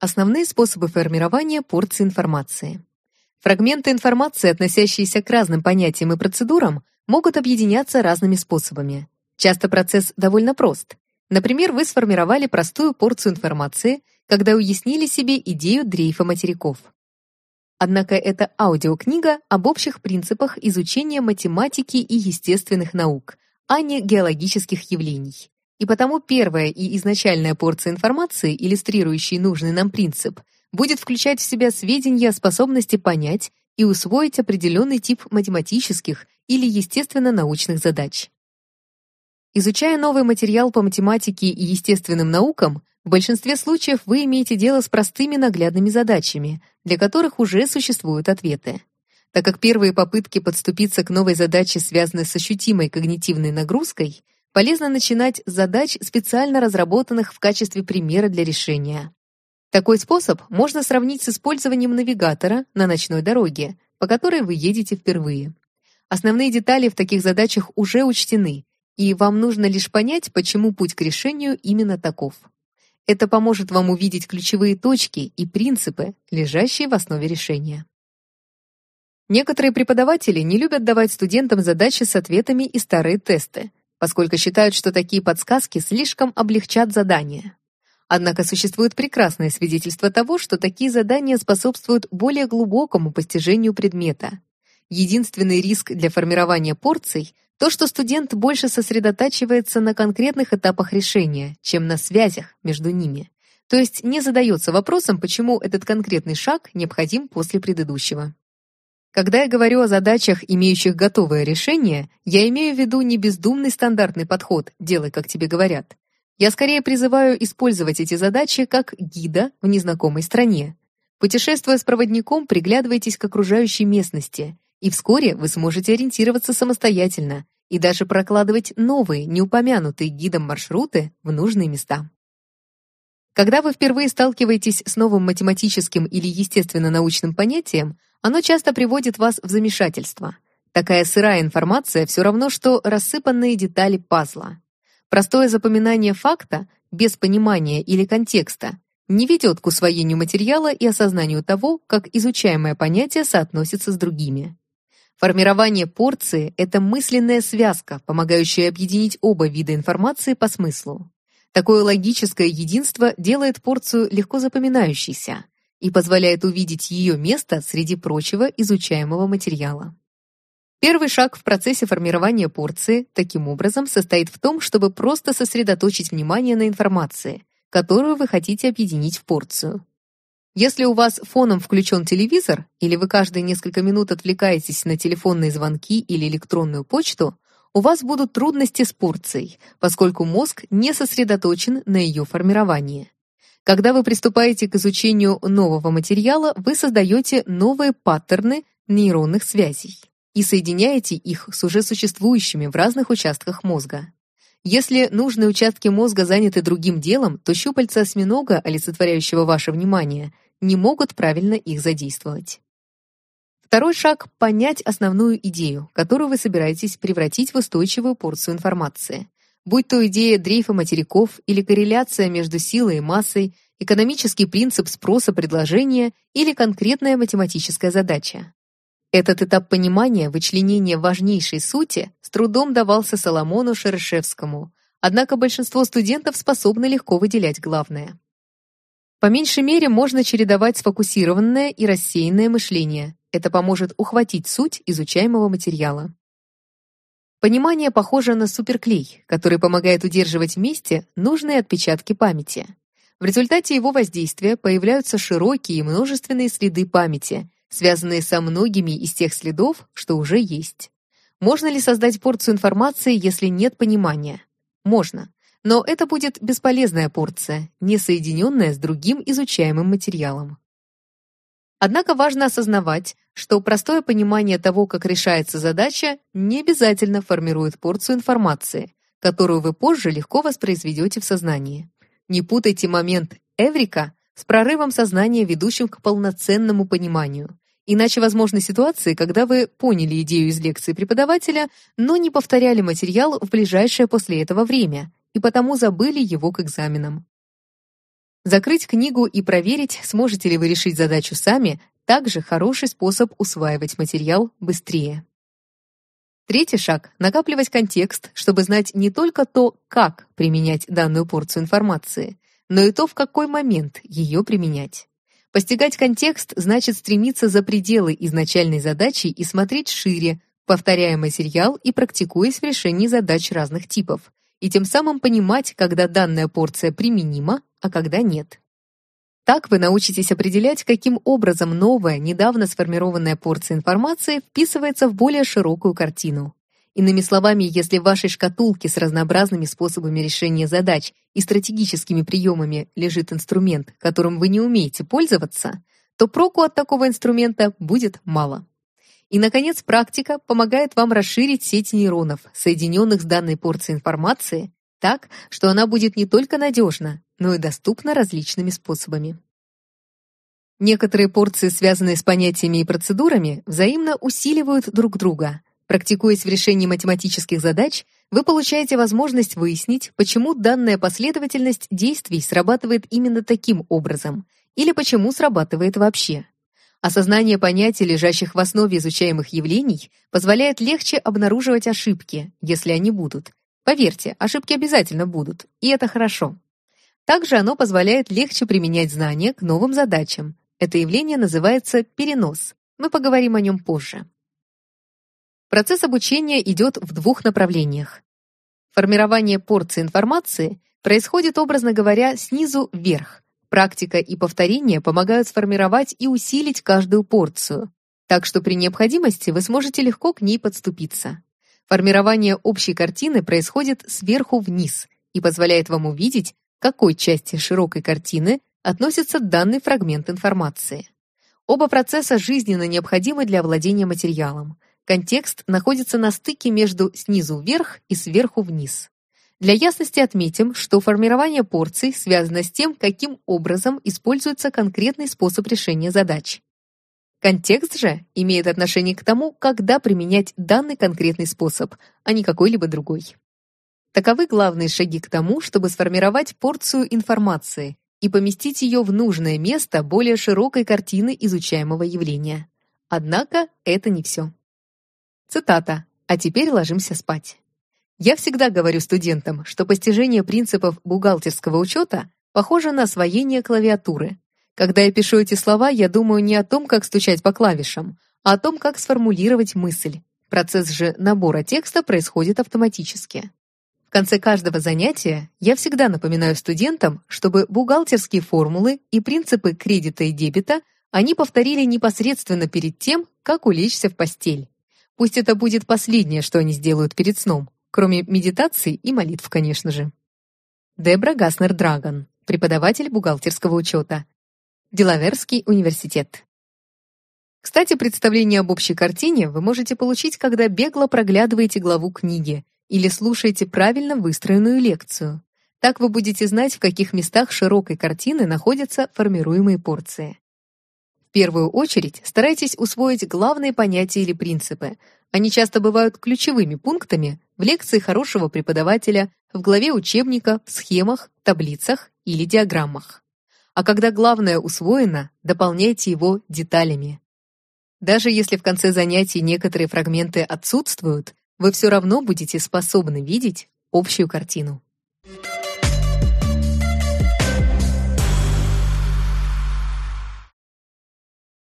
Основные способы формирования порции информации. Фрагменты информации, относящиеся к разным понятиям и процедурам, могут объединяться разными способами. Часто процесс довольно прост. Например, вы сформировали простую порцию информации, когда уяснили себе идею дрейфа материков. Однако это аудиокнига об общих принципах изучения математики и естественных наук, а не геологических явлений. И потому первая и изначальная порция информации, иллюстрирующей нужный нам принцип, будет включать в себя сведения о способности понять и усвоить определенный тип математических или естественно-научных задач. Изучая новый материал по математике и естественным наукам, в большинстве случаев вы имеете дело с простыми наглядными задачами, для которых уже существуют ответы. Так как первые попытки подступиться к новой задаче связаны с ощутимой когнитивной нагрузкой, полезно начинать с задач, специально разработанных в качестве примера для решения. Такой способ можно сравнить с использованием навигатора на ночной дороге, по которой вы едете впервые. Основные детали в таких задачах уже учтены, и вам нужно лишь понять, почему путь к решению именно таков. Это поможет вам увидеть ключевые точки и принципы, лежащие в основе решения. Некоторые преподаватели не любят давать студентам задачи с ответами и старые тесты, поскольку считают, что такие подсказки слишком облегчат задание. Однако существует прекрасное свидетельство того, что такие задания способствуют более глубокому постижению предмета. Единственный риск для формирования порций то, что студент больше сосредотачивается на конкретных этапах решения, чем на связях между ними. То есть не задается вопросом, почему этот конкретный шаг необходим после предыдущего. Когда я говорю о задачах, имеющих готовое решение, я имею в виду не бездумный стандартный подход «делай, как тебе говорят». Я скорее призываю использовать эти задачи как гида в незнакомой стране. Путешествуя с проводником, приглядывайтесь к окружающей местности, и вскоре вы сможете ориентироваться самостоятельно и даже прокладывать новые, неупомянутые гидом маршруты в нужные места. Когда вы впервые сталкиваетесь с новым математическим или естественно-научным понятием, оно часто приводит вас в замешательство. Такая сырая информация все равно, что рассыпанные детали пазла. Простое запоминание факта, без понимания или контекста, не ведет к усвоению материала и осознанию того, как изучаемое понятие соотносится с другими. Формирование порции — это мысленная связка, помогающая объединить оба вида информации по смыслу. Такое логическое единство делает порцию легко запоминающейся, и позволяет увидеть ее место среди прочего изучаемого материала. Первый шаг в процессе формирования порции, таким образом, состоит в том, чтобы просто сосредоточить внимание на информации, которую вы хотите объединить в порцию. Если у вас фоном включен телевизор, или вы каждые несколько минут отвлекаетесь на телефонные звонки или электронную почту, у вас будут трудности с порцией, поскольку мозг не сосредоточен на ее формировании. Когда вы приступаете к изучению нового материала, вы создаете новые паттерны нейронных связей и соединяете их с уже существующими в разных участках мозга. Если нужные участки мозга заняты другим делом, то щупальца осьминога, олицетворяющего ваше внимание, не могут правильно их задействовать. Второй шаг — понять основную идею, которую вы собираетесь превратить в устойчивую порцию информации будь то идея дрейфа материков или корреляция между силой и массой, экономический принцип спроса предложения или конкретная математическая задача. Этот этап понимания, вычленения важнейшей сути с трудом давался Соломону Шерешевскому, однако большинство студентов способны легко выделять главное. По меньшей мере можно чередовать сфокусированное и рассеянное мышление. Это поможет ухватить суть изучаемого материала. Понимание похоже на суперклей, который помогает удерживать вместе нужные отпечатки памяти. В результате его воздействия появляются широкие и множественные следы памяти, связанные со многими из тех следов, что уже есть. Можно ли создать порцию информации, если нет понимания? Можно. Но это будет бесполезная порция, не соединенная с другим изучаемым материалом. Однако важно осознавать, что простое понимание того, как решается задача, не обязательно формирует порцию информации, которую вы позже легко воспроизведете в сознании. Не путайте момент «эврика» с прорывом сознания, ведущим к полноценному пониманию. Иначе возможны ситуации, когда вы поняли идею из лекции преподавателя, но не повторяли материал в ближайшее после этого время и потому забыли его к экзаменам. Закрыть книгу и проверить, сможете ли вы решить задачу сами, также хороший способ усваивать материал быстрее. Третий шаг — накапливать контекст, чтобы знать не только то, как применять данную порцию информации, но и то, в какой момент ее применять. Постигать контекст значит стремиться за пределы изначальной задачи и смотреть шире, повторяя материал и практикуясь в решении задач разных типов, и тем самым понимать, когда данная порция применима, а когда нет. Так вы научитесь определять, каким образом новая, недавно сформированная порция информации вписывается в более широкую картину. Иными словами, если в вашей шкатулке с разнообразными способами решения задач и стратегическими приемами лежит инструмент, которым вы не умеете пользоваться, то проку от такого инструмента будет мало. И, наконец, практика помогает вам расширить сеть нейронов, соединенных с данной порцией информации, так, что она будет не только надежна, но и доступна различными способами. Некоторые порции, связанные с понятиями и процедурами, взаимно усиливают друг друга. Практикуясь в решении математических задач, вы получаете возможность выяснить, почему данная последовательность действий срабатывает именно таким образом, или почему срабатывает вообще. Осознание понятий, лежащих в основе изучаемых явлений, позволяет легче обнаруживать ошибки, если они будут. Поверьте, ошибки обязательно будут, и это хорошо. Также оно позволяет легче применять знания к новым задачам. Это явление называется перенос. Мы поговорим о нем позже. Процесс обучения идет в двух направлениях. Формирование порции информации происходит, образно говоря, снизу вверх, Практика и повторение помогают сформировать и усилить каждую порцию, так что при необходимости вы сможете легко к ней подступиться. Формирование общей картины происходит сверху вниз и позволяет вам увидеть, к какой части широкой картины относится данный фрагмент информации. Оба процесса жизненно необходимы для владения материалом. Контекст находится на стыке между снизу вверх и сверху вниз. Для ясности отметим, что формирование порций связано с тем, каким образом используется конкретный способ решения задач. Контекст же имеет отношение к тому, когда применять данный конкретный способ, а не какой-либо другой. Таковы главные шаги к тому, чтобы сформировать порцию информации и поместить ее в нужное место более широкой картины изучаемого явления. Однако это не все. Цитата. «А теперь ложимся спать». Я всегда говорю студентам, что постижение принципов бухгалтерского учета похоже на освоение клавиатуры. Когда я пишу эти слова, я думаю не о том, как стучать по клавишам, а о том, как сформулировать мысль. Процесс же набора текста происходит автоматически. В конце каждого занятия я всегда напоминаю студентам, чтобы бухгалтерские формулы и принципы кредита и дебета они повторили непосредственно перед тем, как улечься в постель. Пусть это будет последнее, что они сделают перед сном, кроме медитаций и молитв, конечно же. Дебра Гаснер-Драгон, преподаватель бухгалтерского учета. Делаверский университет. Кстати, представление об общей картине вы можете получить, когда бегло проглядываете главу книги или слушаете правильно выстроенную лекцию. Так вы будете знать, в каких местах широкой картины находятся формируемые порции. В первую очередь старайтесь усвоить главные понятия или принципы. Они часто бывают ключевыми пунктами в лекции хорошего преподавателя, в главе учебника, в схемах, таблицах или диаграммах. А когда главное усвоено, дополняйте его деталями. Даже если в конце занятий некоторые фрагменты отсутствуют, вы все равно будете способны видеть общую картину. Thank you